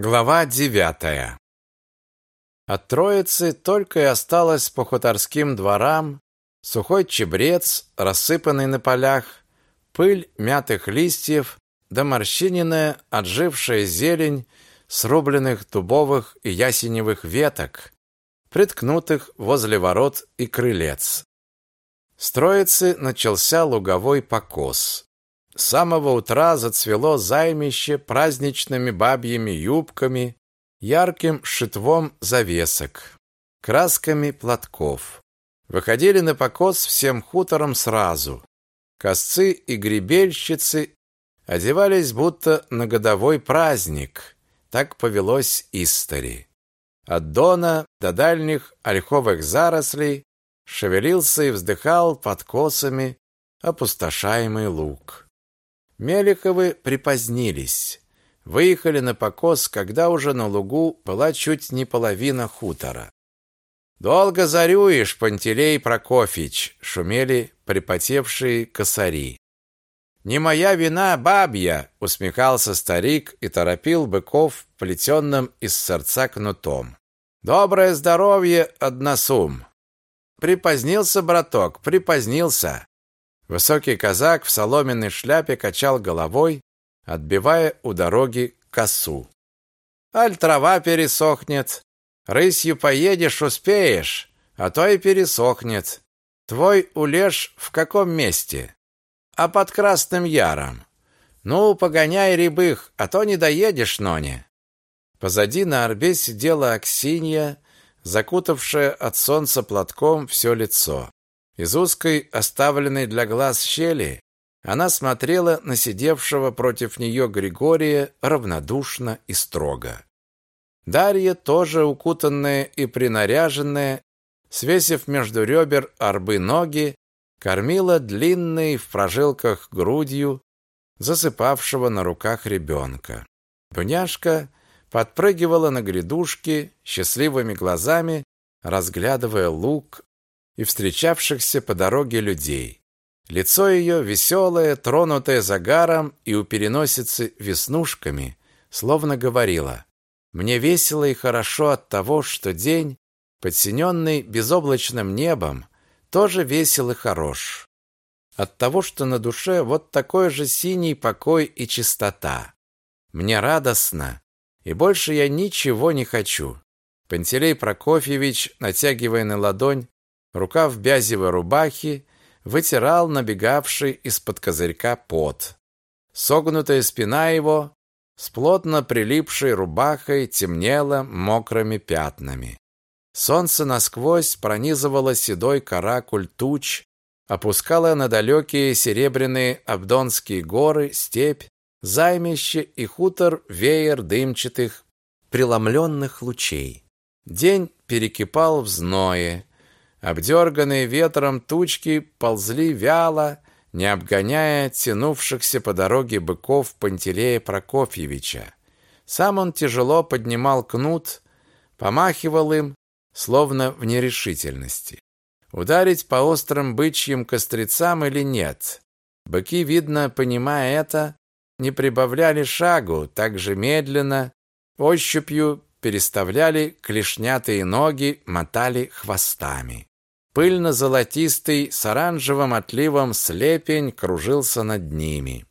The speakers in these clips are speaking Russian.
Глава девятая. От Троицы только и осталось по хуторским дворам сухой чебрец, рассыпанный на полях, пыль мятых листьев, да морщиненная, отжившая зелень срубленных дубовых и ясеневых веток, приткнутых возле ворот и крылец. С Троицы начался луговой покос. Самого утра зацвело займище праздничными бабьими юбками, ярким шитвом завесок, красками платков. Выходили на покос всем хутором сразу. Косцы и гребельщицы одевались будто на годовой праздник. Так повелось истори. От дона до дальних ольховых зарослей шевелился и вздыхал под косами опустошаемый луг. Мелиховы припозднились. Выехали на покос, когда уже на лугу была чуть не половина хутора. «Долго зарюешь, Пантелей Прокофьевич!» — шумели припотевшие косари. «Не моя вина, бабья!» — усмехался старик и торопил быков плетенным из сердца кнутом. «Доброе здоровье, односум!» «Припозднился, браток, припозднился!» Высокий казак в соломенной шляпе качал головой, отбивая у дороги косу. «Аль трава пересохнет. Рысью поедешь, успеешь, а то и пересохнет. Твой улеж в каком месте?» «А под Красным Яром. Ну, погоняй рябых, а то не доедешь, Ноне». Позади на орбе сидела Аксинья, закутавшая от солнца платком все лицо. Из узкой, оставленной для глаз щели, она смотрела на сидевшего против нее Григория равнодушно и строго. Дарья, тоже укутанная и принаряженная, свесив между ребер арбы ноги, кормила длинной в прожилках грудью засыпавшего на руках ребенка. Дуняшка подпрыгивала на грядушке счастливыми глазами, разглядывая лук, и встречавшихся по дороге людей. Лицо ее веселое, тронутое загаром и у переносицы веснушками, словно говорило «Мне весело и хорошо от того, что день, подсиненный безоблачным небом, тоже весел и хорош. От того, что на душе вот такой же синий покой и чистота. Мне радостно, и больше я ничего не хочу». Пантелей Прокофьевич, натягивая на ладонь Рукав бязевой рубахи вытирал набегавший из-под козырька пот. Согнутая спина его с плотно прилипшей рубахой темнела мокрыми пятнами. Солнце насквозь пронизывало седой каракуль туч, опускало на далекие серебряные Абдонские горы, степь, займище и хутор веер дымчатых, преломленных лучей. День перекипал в зное, Обдерганные ветром тучки ползли вяло, не обгоняя тянувшихся по дороге быков Пантелея Прокофьевича. Сам он тяжело поднимал кнут, помахивал им, словно в нерешительности. Ударить по острым бычьим кострицам или нет? Быки, видно, понимая это, не прибавляли шагу, так же медленно, ощупью переставляли клешнятые ноги, мотали хвостами. Пыльно-золотистый с оранжевым отливом слепень кружился над ними.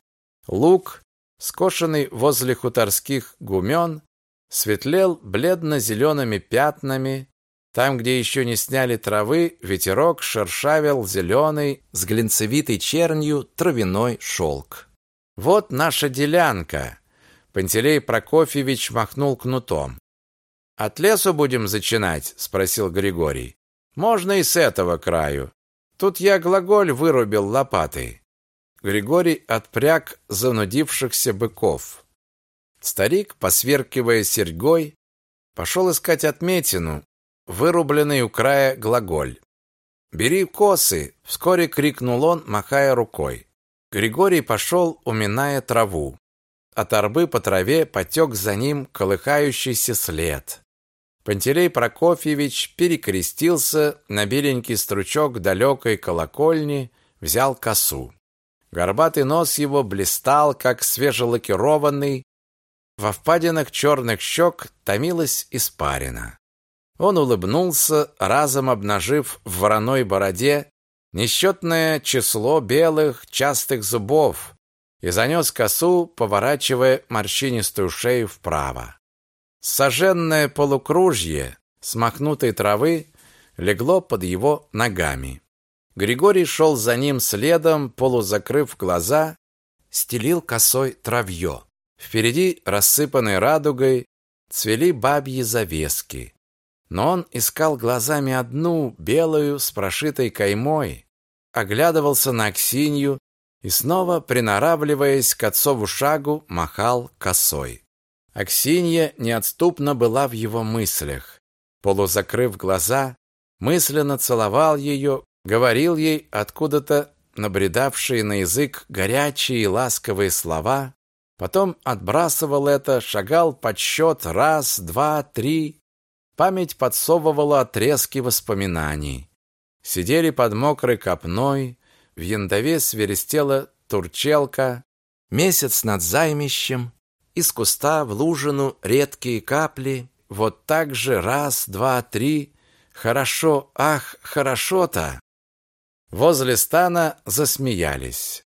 Лук, скошенный возле хуторских гумен, светлел бледно-зелеными пятнами. Там, где еще не сняли травы, ветерок шершавил зеленый с глинцевитой чернью травяной шелк. «Вот наша делянка!» Пантелей Прокофьевич махнул кнутом. «От лесу будем зачинать?» — спросил Григорий. Можно и с этого краю. Тут я глаголь вырубил лопатой. Григорий отпряг занудившихся быков. Старик, посверкивая серьгой, пошел искать отметину, вырубленный у края глаголь. «Бери косы!» — вскоре крикнул он, махая рукой. Григорий пошел, уминая траву. От арбы по траве потек за ним колыхающийся след. Пантелей Прокофьевич перекрестился на беленький стручок далекой колокольни, взял косу. Горбатый нос его блистал, как свежелакированный, во впадинах черных щек томилась испарина. Он улыбнулся, разом обнажив в вороной бороде несчетное число белых частых зубов и занес косу, поворачивая морщинистую шею вправо. Соженное полукружье смахнутой травы легло под его ногами. Григорий шел за ним следом, полузакрыв глаза, стелил косой травье. Впереди, рассыпанной радугой, цвели бабьи завески. Но он искал глазами одну, белую, с прошитой каймой, оглядывался на Аксинью и снова, приноравливаясь к отцову шагу, махал косой. Аксинья неотступно была в его мыслях. Полузакрыв глаза, мысленно целовал ее, говорил ей откуда-то набредавшие на язык горячие и ласковые слова, потом отбрасывал это, шагал подсчет раз, два, три. Память подсовывала отрезки воспоминаний. Сидели под мокрой копной, в яндове свиристела турчелка, месяц над займищем, из куста в лужину редкие капли, вот так же раз, два, три, хорошо, ах, хорошо-то. Возле стана засмеялись.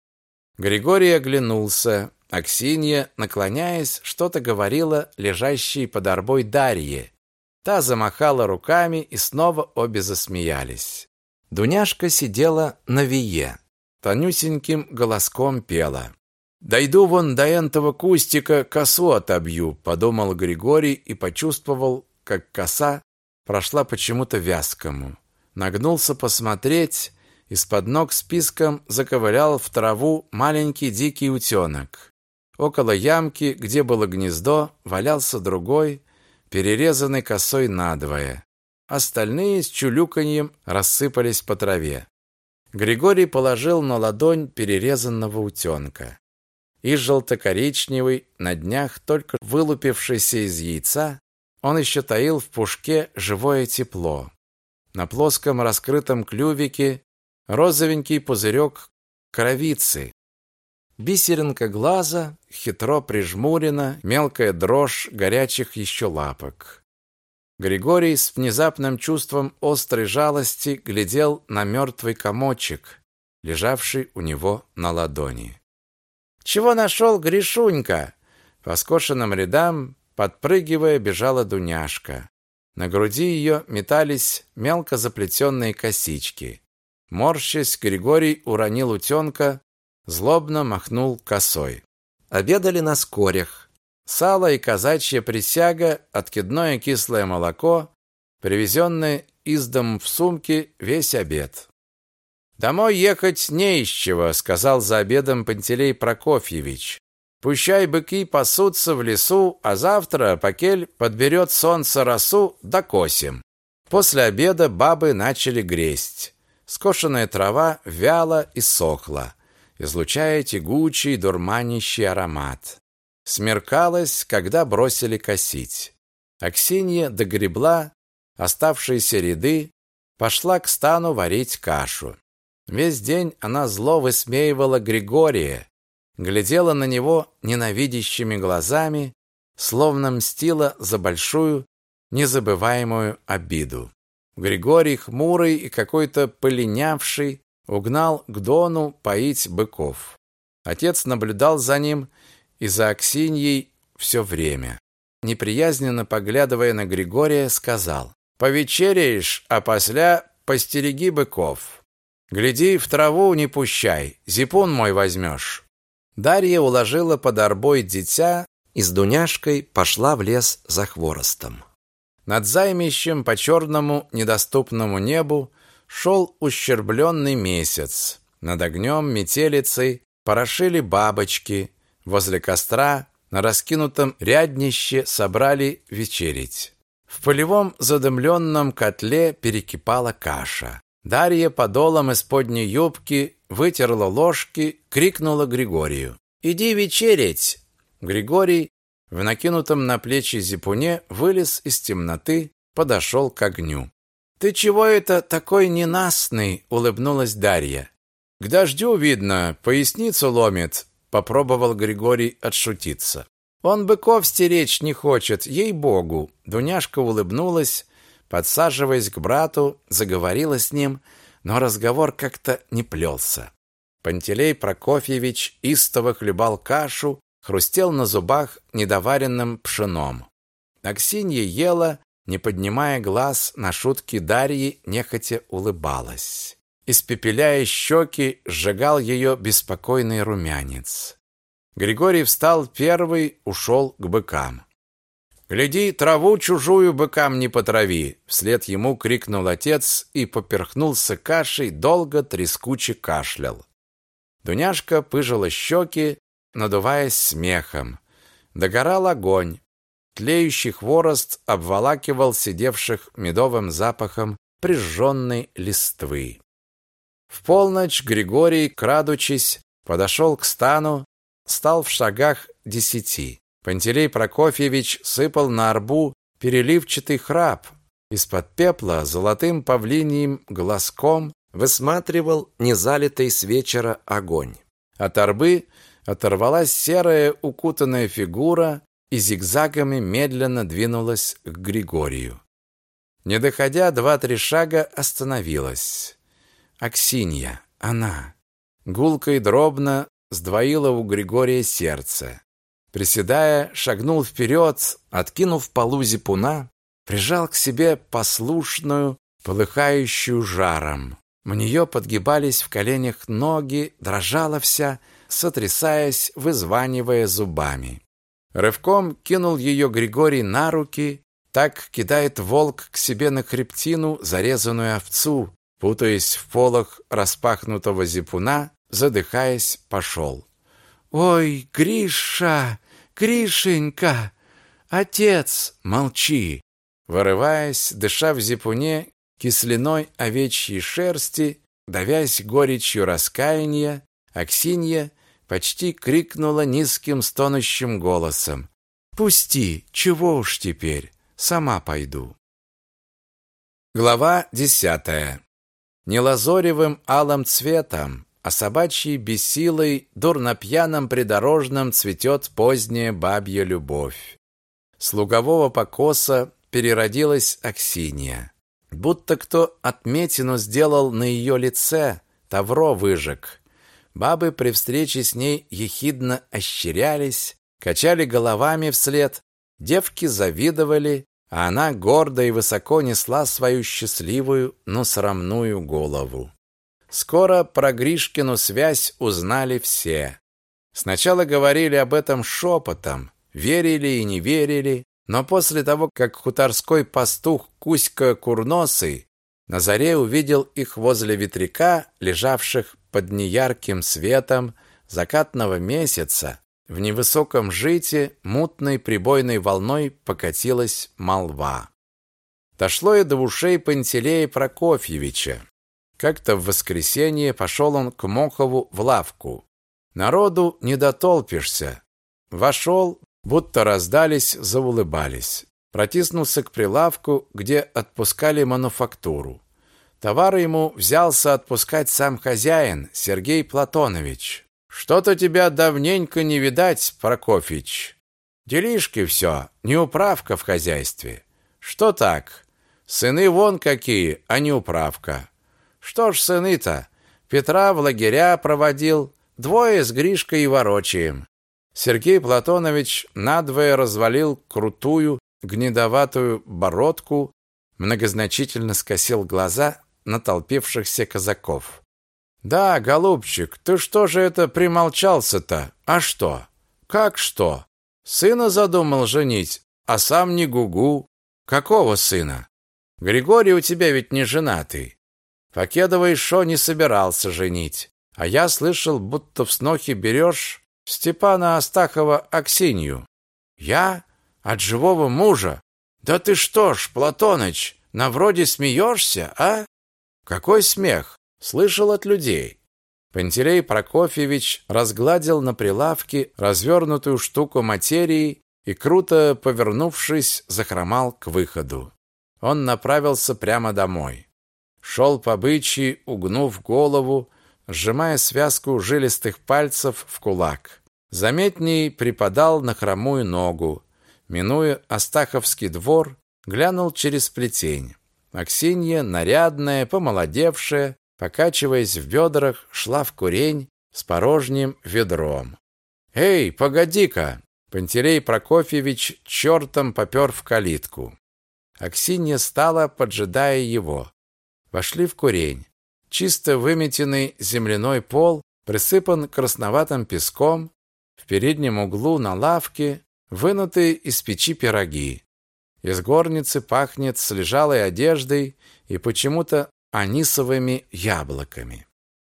Григорий оглянулся. Аксинья, наклоняясь, что-то говорила лежащей под арбой Дарье. Та замахала руками, и снова обе засмеялись. Дуняшка сидела на вие. Тонюсеньким голоском пела. «Дойду вон до этого кустика, косу отобью», — подумал Григорий и почувствовал, как коса прошла почему-то вязкому. Нагнулся посмотреть, из-под ног списком заковылял в траву маленький дикий утенок. Около ямки, где было гнездо, валялся другой, перерезанный косой надвое. Остальные с чулюканьем рассыпались по траве. Григорий положил на ладонь перерезанного утенка. И желто-коричневый, на днях только вылупившийся из яйца, он еще таил в пушке живое тепло. На плоском раскрытом клювике розовенький пузырек кровицы. Бисеринка глаза, хитро прижмурена, мелкая дрожь горячих еще лапок. Григорий с внезапным чувством острой жалости глядел на мертвый комочек, лежавший у него на ладони. «Чего нашел Гришунька?» По скошенным рядам, подпрыгивая, бежала Дуняшка. На груди ее метались мелко заплетенные косички. Морщась, Григорий уронил утенка, злобно махнул косой. Обедали на скорях. Сало и казачья присяга, откидное кислое молоко, привезенное из дому в сумке весь обед. «Домой ехать не из чего», — сказал за обедом Пантелей Прокофьевич. «Пущай быки пасутся в лесу, а завтра Покель подберет солнце росу, докосим». После обеда бабы начали гресть. Скошенная трава вяла и сохла, излучая тягучий, дурманящий аромат. Смеркалось, когда бросили косить. Аксинья догребла оставшиеся ряды, пошла к стану варить кашу. Весь день она зло высмеивала Григория, глядела на него ненавидящими глазами, словно мстила за большую, незабываемую обиду. Григорий, хмурый и какой-то полинявший, угнал к Дону поить быков. Отец наблюдал за ним и за Аксиньей все время. Неприязненно поглядывая на Григория, сказал, «Повечеряешь, а после постереги быков. Гляди, в траву не пущай, зипун мой возьмешь». Дарья уложила под арбой дитя и с Дуняшкой пошла в лес за хворостом. Над займищем по черному недоступному небу шел ущербленный месяц. Над огнем метелицей порошили бабочки. Возле костра на раскинутом ряднище собрали вечерить. В полевом задымленном котле перекипала каша. Дарья подолом из-подней юбки вытерла ложки, крикнула Григорию. «Иди вечерить!» Григорий в накинутом на плечи зипуне вылез из темноты, подошел к огню. «Ты чего это такой ненастный?» — улыбнулась Дарья. «К дождю, видно, поясницу ломит», — попробовал Григорий отшутиться. Он быков стеречь не хочет, ей-богу. Дуняшка улыбнулась, подсаживаясь к брату, заговорила с ним, но разговор как-то не плелся. Пантелей Прокофьевич истово хлебал кашу, хрустел на зубах недоваренным пшеном. Аксинья ела, не поднимая глаз на шутки Дарьи, нехотя улыбалась. Испепеляя щеки, сжигал ее беспокойный румянец. Григорий встал первый, ушел к быкам. «Гляди, траву чужую быкам не потрави!» Вслед ему крикнул отец и поперхнулся кашей, долго трескуче кашлял. Дуняшка пыжила щеки, надуваясь смехом. Догорал огонь. Тлеющий хворост обволакивал сидевших медовым запахом прижженной листвы. В полночь Григорий, крадучись, подошел к стану, стал в шагах десяти. Пантелей Прокофьевич сыпал на арбу переливчатый храп. Из-под пепла золотым павлиньим глазком высматривал незалитый с вечера огонь. От арбы оторвалась серая укутанная фигура и зигзагами медленно двинулась к Григорию. Не доходя два-три шага, остановилась. Аксинья, она. Гулко и дробно сдвоило у Григория сердце. Приседая, шагнул вперед, откинув полу зипуна, прижал к себе послушную, полыхающую жаром. У нее подгибались в коленях ноги, дрожала вся, сотрясаясь, вызванивая зубами. Рывком кинул ее Григорий на руки, так кидает волк к себе на хребтину зарезанную овцу, путаясь в полах распахнутого зипуна, задыхаясь, пошел. «Ой, Гриша! Гришенька! Отец! Молчи!» Вырываясь, дыша в зипуне кисляной овечьей шерсти, давясь горечью раскаяния, Аксинья почти крикнула низким стонущим голосом. «Пусти! Чего уж теперь? Сама пойду!» Глава десятая. Не лазоревым алым цветом, а собачьей бессилой, дурно-пьяным придорожным цветет поздняя бабья любовь. С лугового покоса переродилась Аксинья. Будто кто отметину сделал на ее лице, тавро выжег. Бабы при встрече с ней ехидно ощерялись, качали головами вслед, девки завидовали, а она гордо и высоко несла свою счастливую, но срамную голову. Скоро про Гришкину связь узнали все. Сначала говорили об этом шепотом, верили и не верили, но после того, как хуторской пастух Кузька Курносый на заре увидел их возле ветряка, лежавших под неярким светом закатного месяца, в невысоком жите мутной прибойной волной покатилась молва. Дошло и до ушей Пантелея Прокофьевича. Как-то в воскресенье пошел он к Мохову в лавку. Народу не дотолпишься. Вошел, будто раздались, заулыбались. Протиснулся к прилавку, где отпускали мануфактуру. Товары ему взялся отпускать сам хозяин, Сергей Платонович. Что-то тебя давненько не видать, Прокофьевич. Делишки все, неуправка в хозяйстве. Что так? Сыны вон какие, а не управка. Что ж сыны-то? Петра в лагеря проводил, двое с Гришкой и ворочаем. Сергей Платонович надвое развалил крутую, гнедоватую бородку, многозначительно скосил глаза на толпившихся казаков. «Да, голубчик, ты что же это примолчался-то? А что? Как что? Сына задумал женить, а сам не гугу. Какого сына? Григорий у тебя ведь не женатый. Покедова шо не собирался женить. А я слышал, будто в снохе берешь Степана Астахова Аксинью. Я? От живого мужа? Да ты что ж, Платоныч, на вроде смеешься, а? Какой смех? Слышал от людей. Пантелей Прокофьевич разгладил на прилавке развернутую штуку материи и, круто повернувшись, захромал к выходу. Он направился прямо домой. Шел по бычьи, угнув голову, сжимая связку жилистых пальцев в кулак. заметней припадал на хромую ногу. Минуя Астаховский двор, глянул через плетень. Аксинья, нарядная, помолодевшая, покачиваясь в бедрах, шла в курень с порожним ведром. «Эй, погоди-ка!» Пантелей Прокофьевич чертом попер в калитку. Аксинья стала, поджидая его. Вошли в курень. Чисто выметенный земляной пол присыпан красноватым песком, в переднем углу на лавке вынутые из печи пироги. Из горницы пахнет слежалой одеждой и почему-то анисовыми яблоками.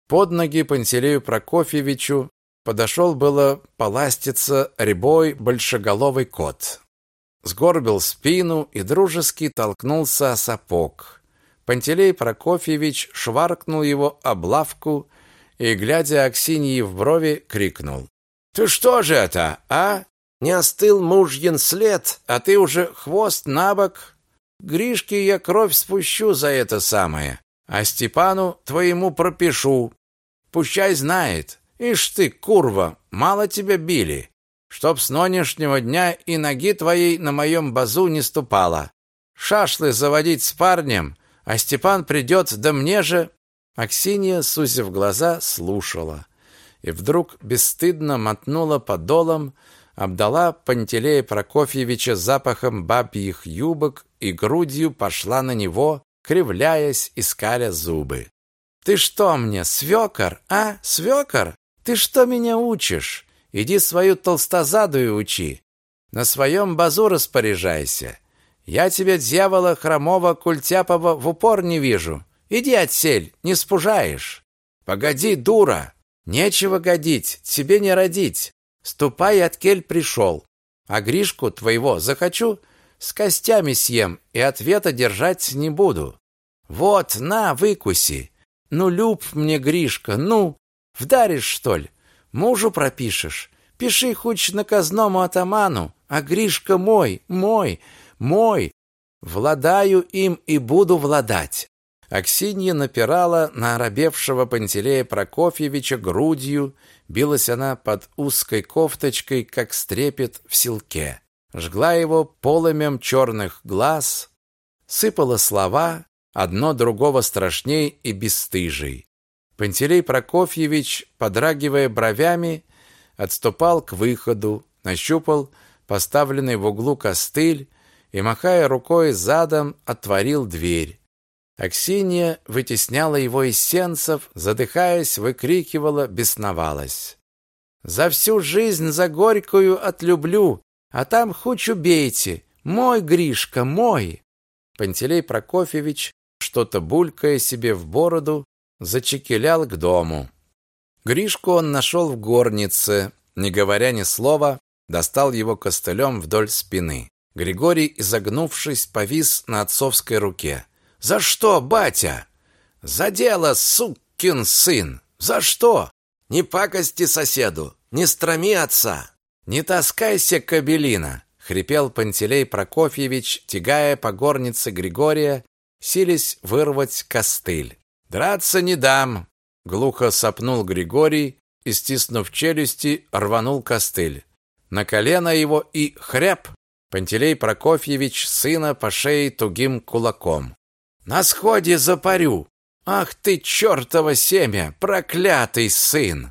Под ноги Пантелею Прокофьевичу подошел было поластиться рябой большеголовый кот. Сгорбил спину и дружески толкнулся о сапог. Пантелей Прокофьевич шваркнул его об лавку и, глядя Аксиньи в брови, крикнул. «Ты что же это, а? Не остыл мужьин след, а ты уже хвост на бок? Гришке я кровь спущу за это самое, а Степану твоему пропишу. Пущай знает. Ишь ты, курва, мало тебя били, чтоб с нынешнего дня и ноги твоей на моем базу не ступала. Шашлы заводить с парнем, а Степан придет, да мне же...» Аксинья, сузив глаза, слушала и вдруг бесстыдно мотнула подолом, обдала Пантелея Прокофьевича запахом бабьих юбок и грудью пошла на него, кривляясь и зубы. «Ты что мне, свекор, а, свекор? Ты что меня учишь? Иди свою толстозадую учи. На своем базу распоряжайся. Я тебя, дьявола хромого культяпого, в упор не вижу. Иди отсель, не спужаешь. Погоди, дура, нечего годить, тебе не родить. Ступай, от кель пришел. А Гришку твоего захочу, с костями съем и ответа держать не буду. Вот, на, выкуси. Ну, люб мне, Гришка, ну, вдаришь, что ли? Мужу пропишешь. Пиши хоть наказному атаману, а Гришка мой, мой, мой. Владаю им и буду владать. Аксинья напирала на оробевшего Пантелея Прокофьевича грудью, билась она под узкой кофточкой, как стрепет в селке. Жгла его полымем черных глаз, сыпала слова, одно другого страшней и бесстыжий. Пантелей Прокофьевич, подрагивая бровями, отступал к выходу, нащупал поставленный в углу костыль и, махая рукой задом, отворил дверь. Аксинья вытесняла его из сенцев, задыхаясь, выкрикивала, бесновалась. «За всю жизнь за горькую отлюблю, а там хоть убейте! Мой, Гришка, мой!» Пантелей Прокофьевич, что-то булькая себе в бороду, зачекелял к дому. Гришку он нашел в горнице, не говоря ни слова, достал его костылем вдоль спины. Григорий, изогнувшись, повис на отцовской руке. За что, батя? За дело, сукин сын. За что? Не пакости соседу, не строми отца. Не таскайся, кобелина, хрипел Пантелей Прокофьевич, тягая по горнице Григория, силясь вырвать костыль. Драться не дам, глухо сопнул Григорий и, стиснув челюсти, рванул костыль. На колено его и хряп Пантелей Прокофьевич сына по шее тугим кулаком. На сходе запарю. Ах ты чертово семя, проклятый сын.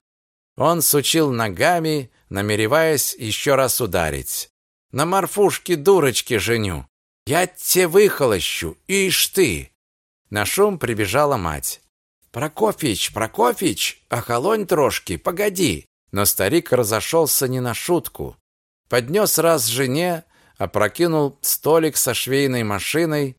Он сучил ногами, намереваясь еще раз ударить. На морфушке дурочки женю. Я тебе выхолощу, ишь ты. На шум прибежала мать. Прокофич, Прокофич, охолонь трошки, погоди. Но старик разошелся не на шутку. Поднес раз жене, опрокинул столик со швейной машиной,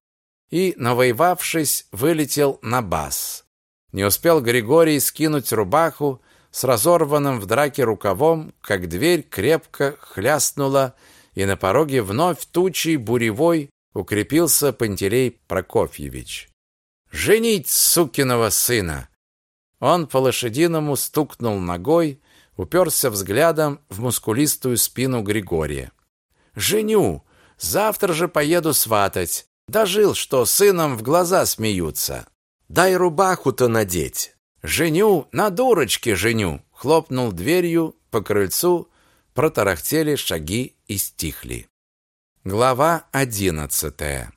и, навоевавшись, вылетел на бас. Не успел Григорий скинуть рубаху с разорванным в драке рукавом, как дверь крепко хлястнула, и на пороге вновь тучей буревой укрепился Пантелей Прокофьевич. «Женить сукиного сына!» Он по-лошадиному стукнул ногой, уперся взглядом в мускулистую спину Григория. «Женю! Завтра же поеду сватать. Дожил, что сыном в глаза смеются. Дай рубаху-то надеть. Женю, на дурочке женю. Хлопнул дверью по крыльцу, протарахтели шаги и стихли. Глава одиннадцатая.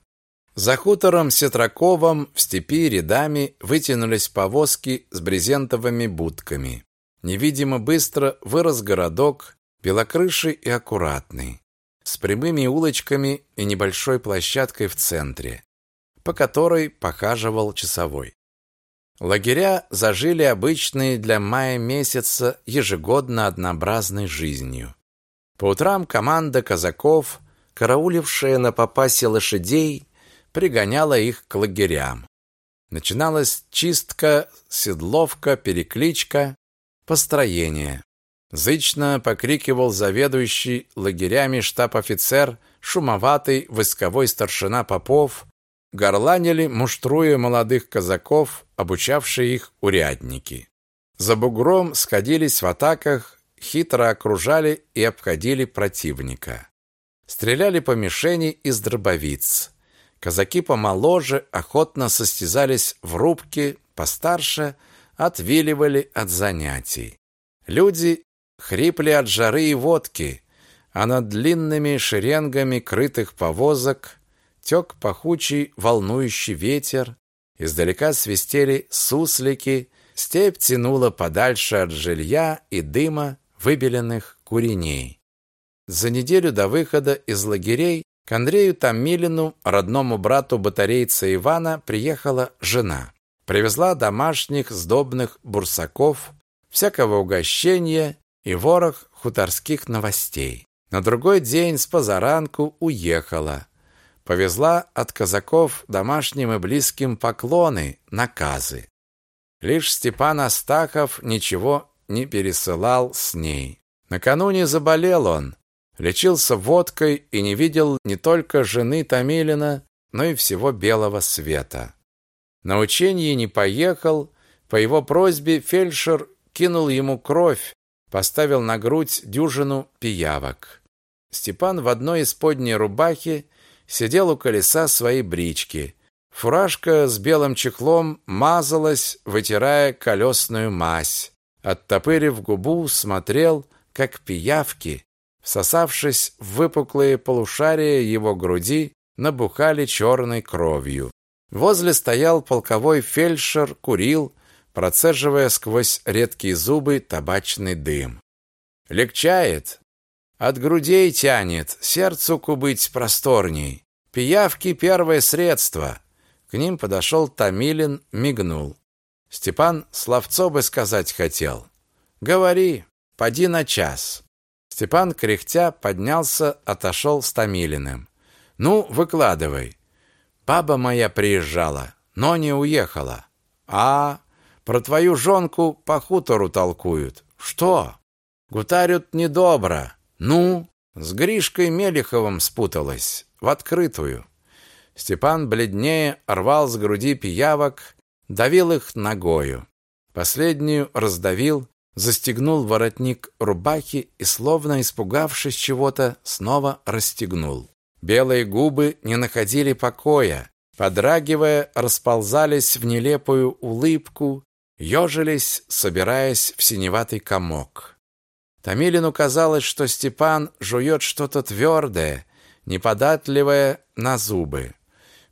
За хутором Сетраковым в степи рядами вытянулись повозки с брезентовыми будками. Невидимо быстро вырос городок, белокрыший и аккуратный, с прямыми улочками и небольшой площадкой в центре, по которой похаживал часовой. Лагеря зажили обычной для мая месяца ежегодно однообразной жизнью. По утрам команда казаков, караулившая на попасе лошадей, пригоняла их к лагерям. Начиналась чистка, седловка, перекличка, построение. Зычно покрикивал заведующий лагерями штаб-офицер, шумоватый войсковой старшина Попов, горланили, муштруя молодых казаков, обучавшие их урядники. За бугром сходились в атаках, хитро окружали и обходили противника. Стреляли по мишени из дробовиц. Казаки помоложе охотно состязались в рубке, постарше отвиливали от занятий. Люди хрипли от жары и водки, а над длинными шеренгами крытых повозок тек пахучий волнующий ветер, издалека свистели суслики, степь тянула подальше от жилья и дыма выбеленных куреней. За неделю до выхода из лагерей к Андрею Томилину, родному брату батарейца Ивана, приехала жена. Привезла домашних сдобных бурсаков, всякого угощения и ворох хуторских новостей. На другой день с позаранку уехала. Повезла от казаков домашним и близким поклоны, наказы. Лишь Степан Астахов ничего не пересылал с ней. Накануне заболел он, Лечился водкой и не видел не только жены Томилина, но и всего белого света. На учение не поехал, по его просьбе фельдшер кинул ему кровь, поставил на грудь дюжину пиявок. Степан в одной из подней рубахи сидел у колеса своей брички. Фуражка с белым чехлом мазалась, вытирая колесную мазь. Оттопырив губу, смотрел, как пиявки всосавшись в выпуклые полушария его груди, набухали черной кровью. Возле стоял полковой фельдшер, курил, процеживая сквозь редкие зубы табачный дым. Легчает, от грудей тянет, сердцу кубыть просторней. Пиявки первое средство. К ним подошел Томилин, мигнул. Степан словцо бы сказать хотел. Говори, поди на час. Степан, кряхтя, поднялся, отошел с Томилиным. «Ну, выкладывай». «Баба моя приезжала, но не уехала». «А, про твою жонку по хутору толкуют». «Что?» «Гутарют недобро». «Ну?» «С Гришкой Мелиховым спуталась. В открытую». Степан бледнее рвал с груди пиявок, давил их ногою. Последнюю раздавил, застегнул воротник рубахи и, словно испугавшись чего-то, снова расстегнул. Белые губы не находили покоя, подрагивая, расползались в нелепую улыбку, ежились, собираясь в синеватый комок. Томилину казалось, что Степан жует что-то твердое, неподатливое на зубы.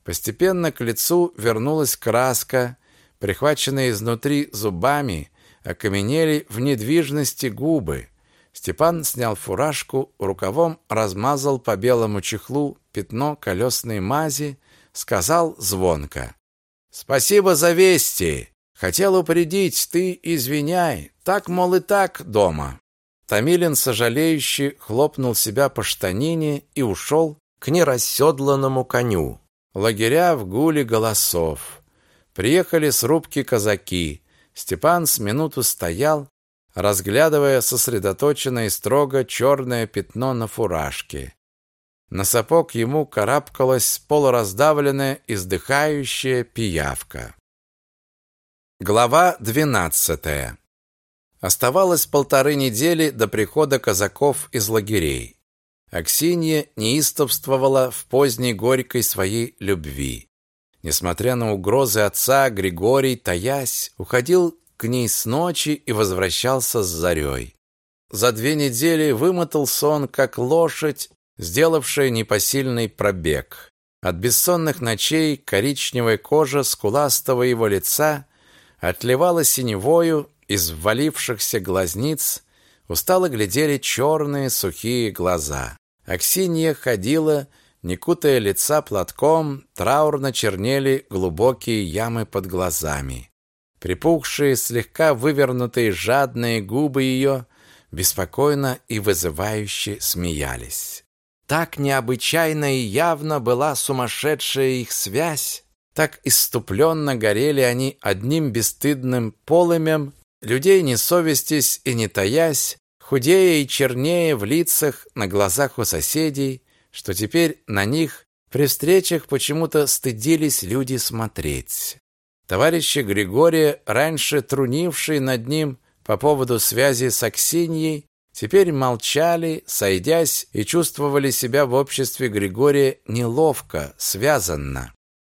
Постепенно к лицу вернулась краска, прихваченная изнутри зубами, окаменели в недвижности губы. Степан снял фуражку, рукавом размазал по белому чехлу пятно колесной мази, сказал звонко. «Спасибо за вести! Хотел упредить, ты извиняй, так, мол, и так дома». Томилин, сожалеющий, хлопнул себя по штанине и ушел к нерасседланному коню. Лагеря в гуле голосов. Приехали с рубки казаки, Степан с минуту стоял, разглядывая сосредоточенно и строго черное пятно на фуражке. На сапог ему карабкалась полураздавленная, издыхающая пиявка. Глава двенадцатая. Оставалось полторы недели до прихода казаков из лагерей. Аксинья неистовствовала в поздней горькой своей любви. Несмотря на угрозы отца, Григорий, таясь, уходил к ней с ночи и возвращался с зарей. за две недели вымотался он, как лошадь, сделавшая непосильный пробег. От бессонных ночей коричневая кожа скуластого его лица отливала синевою, из ввалившихся глазниц устало глядели черные сухие глаза. Аксинья ходила, не кутая лица платком, траурно чернели глубокие ямы под глазами. Припухшие, слегка вывернутые жадные губы ее беспокойно и вызывающе смеялись. Так необычайно и явно была сумасшедшая их связь, так иступленно горели они одним бесстыдным полымем, людей не совестись и не таясь, худее и чернее в лицах на глазах у соседей, что теперь на них при встречах почему-то стыдились люди смотреть. Товарищи Григория, раньше трунившие над ним по поводу связи с Аксиньей, теперь молчали, сойдясь, и чувствовали себя в обществе Григория неловко, связанно.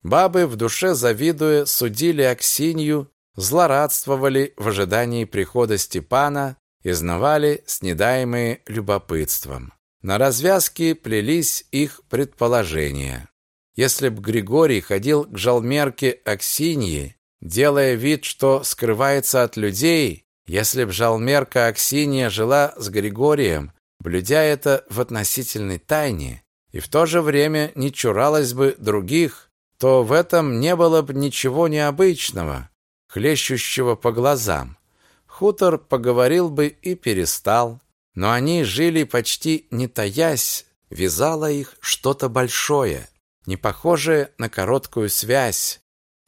Бабы, в душе завидуя, судили Аксинью, злорадствовали в ожидании прихода Степана, изнавали снедаемые любопытством. На развязке плелись их предположения. Если б Григорий ходил к жалмерке Аксиньи, делая вид, что скрывается от людей, если б жалмерка Аксинья жила с Григорием, блюдя это в относительной тайне, и в то же время не чуралась бы других, то в этом не было бы ничего необычного, хлещущего по глазам. Хутор поговорил бы и перестал, но они жили почти не таясь, вязало их что-то большое, не похожее на короткую связь,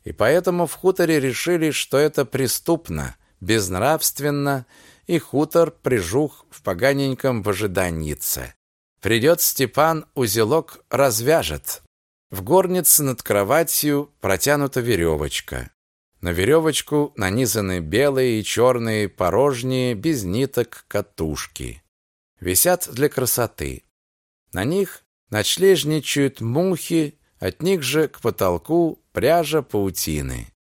и поэтому в хуторе решили, что это преступно, безнравственно, и хутор прижух в поганеньком в ожиданьице. Придет Степан, узелок развяжет. В горнице над кроватью протянута веревочка. На веревочку нанизаны белые и черные порожние, без ниток катушки. Висят для красоты. На них ночлежничают мухи, от них же к потолку пряжа паутины.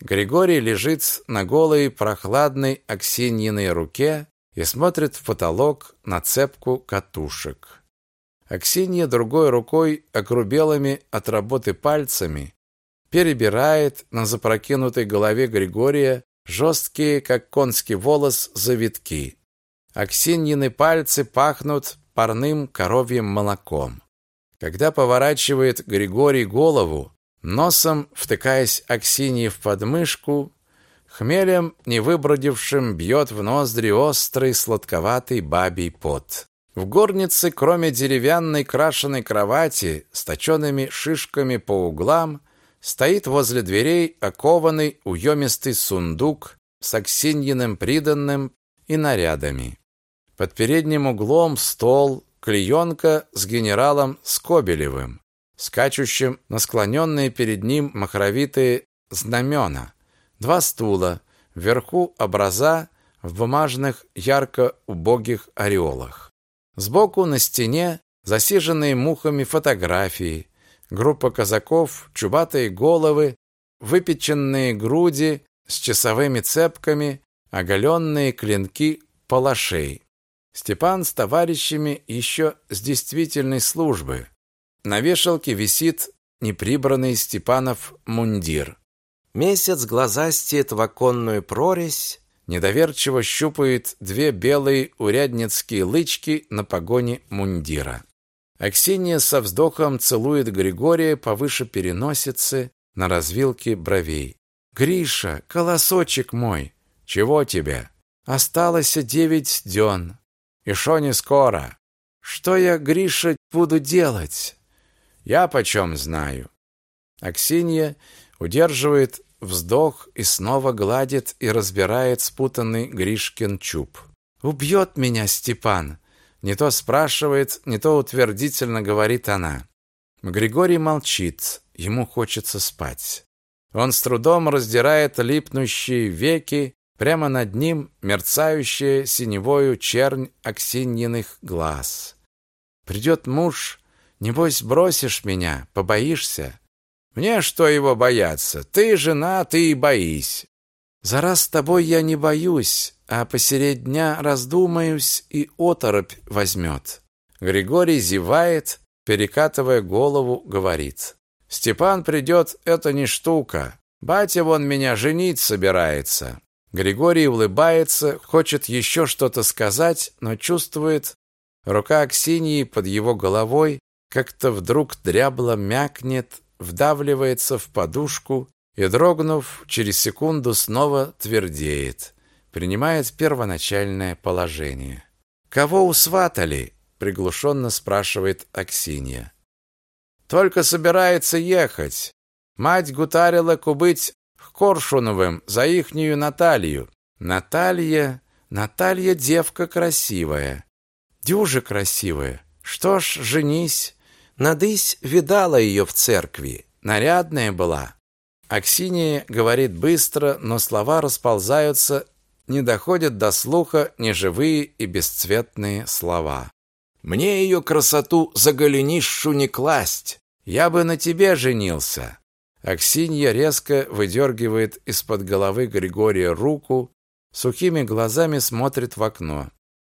Григорий лежит на голой прохладной Аксиньиной руке и смотрит в потолок на цепку катушек. Аксинья другой рукой, окрубелыми от работы пальцами, перебирает на запрокинутой голове Григория жесткие, как конский волос, завитки. Аксиньины пальцы пахнут парным коровьим молоком. Когда поворачивает Григорий голову, носом втыкаясь Аксиньи в подмышку, хмелем невыбродившим бьет в ноздри острый сладковатый бабий пот. В горнице, кроме деревянной крашеной кровати с точенными шишками по углам, стоит возле дверей окованный уемистый сундук с аксиньиным приданным и нарядами. Под передним углом стол, клеенка с генералом Скобелевым, скачущим на склоненные перед ним махровитые знамена, два стула, вверху образа в бумажных ярко-убогих ореолах. Сбоку на стене засиженные мухами фотографии, Группа казаков, чубатые головы, выпеченные груди с часовыми цепками, оголенные клинки палашей. Степан с товарищами еще с действительной службы. На вешалке висит неприбранный Степанов мундир. Месяц глазастеет в оконную прорезь, недоверчиво щупает две белые урядницкие лычки на погоне мундира. Аксинья со вздохом целует Григория повыше переносицы на развилке бровей. «Гриша, колосочек мой, чего тебе? Осталось девять дён. И шо не скоро? Что я, Гриша, буду делать? Я почем знаю?» Аксинья удерживает вздох и снова гладит и разбирает спутанный Гришкин чуб. «Убьет меня Степан!» Не то спрашивает, не то утвердительно говорит она. Григорий молчит, ему хочется спать. Он с трудом раздирает липнущие веки, прямо над ним мерцающая синевою чернь Аксиньиных глаз. Придет муж, небось бросишь меня, побоишься? Мне что его бояться? Ты жена, ты и боись. За раз с тобой я не боюсь, а посередь дня раздумаюсь и оторопь возьмет. Григорий зевает, перекатывая голову, говорит. Степан придет, это не штука. Батя вон меня женить собирается. Григорий улыбается, хочет еще что-то сказать, но чувствует, рука Аксиньи под его головой как-то вдруг дрябло мякнет, вдавливается в подушку и, дрогнув, через секунду снова твердеет, принимает первоначальное положение. «Кого усватали?» — приглушенно спрашивает Аксинья. «Только собирается ехать. Мать гутарила кубыть к Коршуновым за ихнюю Наталью. Наталья... Наталья девка красивая. Дюже красивая. Что ж, женись. Надысь видала ее в церкви. Нарядная была. Аксинья говорит быстро, но слова расползаются, не доходят до слуха неживые и бесцветные слова. «Мне ее красоту за голенищу не класть! Я бы на тебе женился!» Аксинья резко выдергивает из-под головы Григория руку, сухими глазами смотрит в окно.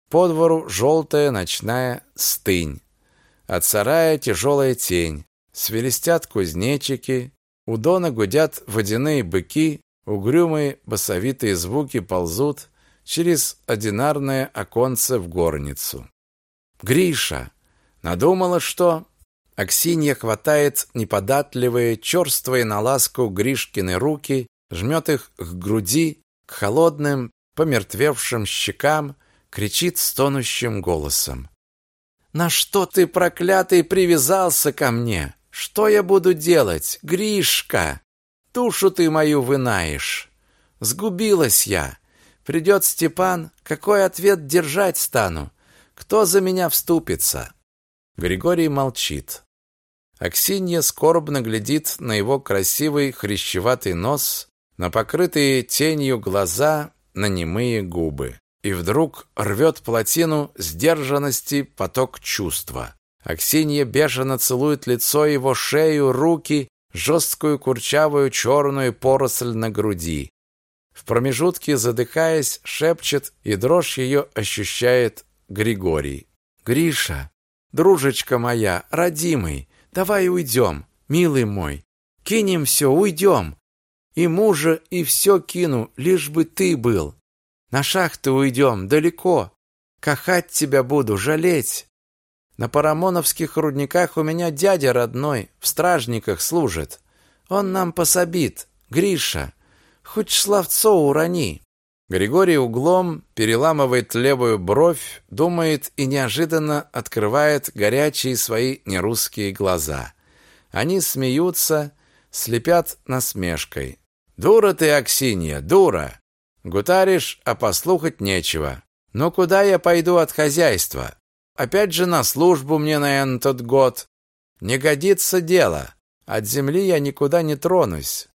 По двору желтая ночная стынь. От сарая тяжелая тень. Свелестят кузнечики, у дона гудят водяные быки, угрюмые басовитые звуки ползут через одинарное оконце в горницу. Гриша! Надумала, что... Аксинья хватает неподатливые, черствые на ласку Гришкины руки, жмет их к груди, к холодным, помертвевшим щекам, кричит стонущим голосом. «На что ты, проклятый, привязался ко мне? Что я буду делать, Гришка? Душу ты мою вынаешь. Сгубилась я. Придет Степан, какой ответ держать стану? Кто за меня вступится? Григорий молчит. Аксинья скорбно глядит на его красивый хрящеватый нос, на покрытые тенью глаза, на немые губы. И вдруг рвет плотину сдержанности поток чувства. Аксинья бешено целует лицо его, шею, руки, жесткую курчавую черную поросль на груди. В промежутке, задыхаясь, шепчет, и дрожь ее ощущает Григорий. «Гриша, дружечка моя, родимый, давай уйдем, милый мой. Кинем все, уйдем. И мужа, и все кину, лишь бы ты был. На шахту уйдем, далеко. Кахать тебя буду, жалеть. На Парамоновских рудниках у меня дядя родной, в стражниках служит. Он нам пособит. Гриша, хоть шловцо урони. Григорий углом переламывает левую бровь, думает и неожиданно открывает горячие свои нерусские глаза. Они смеются, слепят насмешкой. «Дура ты, Аксинья, дура! Гутаришь, а послухать нечего. Ну куда я пойду от хозяйства? Опять же на службу мне на этот год. Не годится дело. От земли я никуда не тронусь.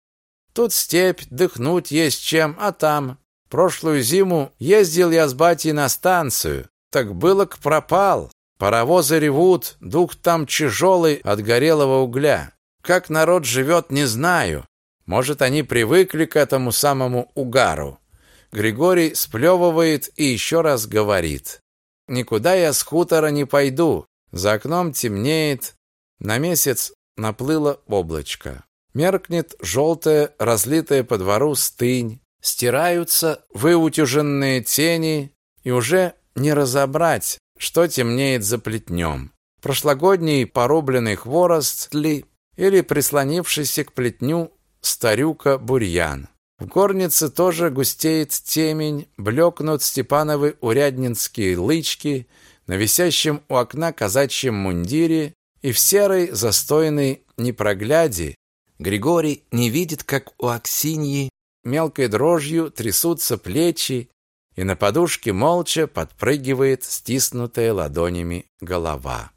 Тут степь, дыхнуть есть чем, а там... Прошлую зиму ездил я с батей на станцию. Так было к пропал. Паровозы ревут, дух там тяжелый от горелого угля. Как народ живет, не знаю. Может, они привыкли к этому самому угару. Григорий сплевывает и еще раз говорит. Никуда я с хутора не пойду. За окном темнеет. На месяц наплыло облачко. Меркнет желтая, разлитая по двору стынь. Стираются выутюженные тени, и уже не разобрать, что темнеет за плетнем. Прошлогодний порубленный хворост ли или прислонившийся к плетню старюка-бурьян. В горнице тоже густеет темень, блекнут Степановы уряднинские лычки на висящем у окна казачьем мундире, и в серой застойной непрогляде Григорий не видит, как у Аксиньи мелкой дрожью трясутся плечи, и на подушке молча подпрыгивает стиснутая ладонями голова.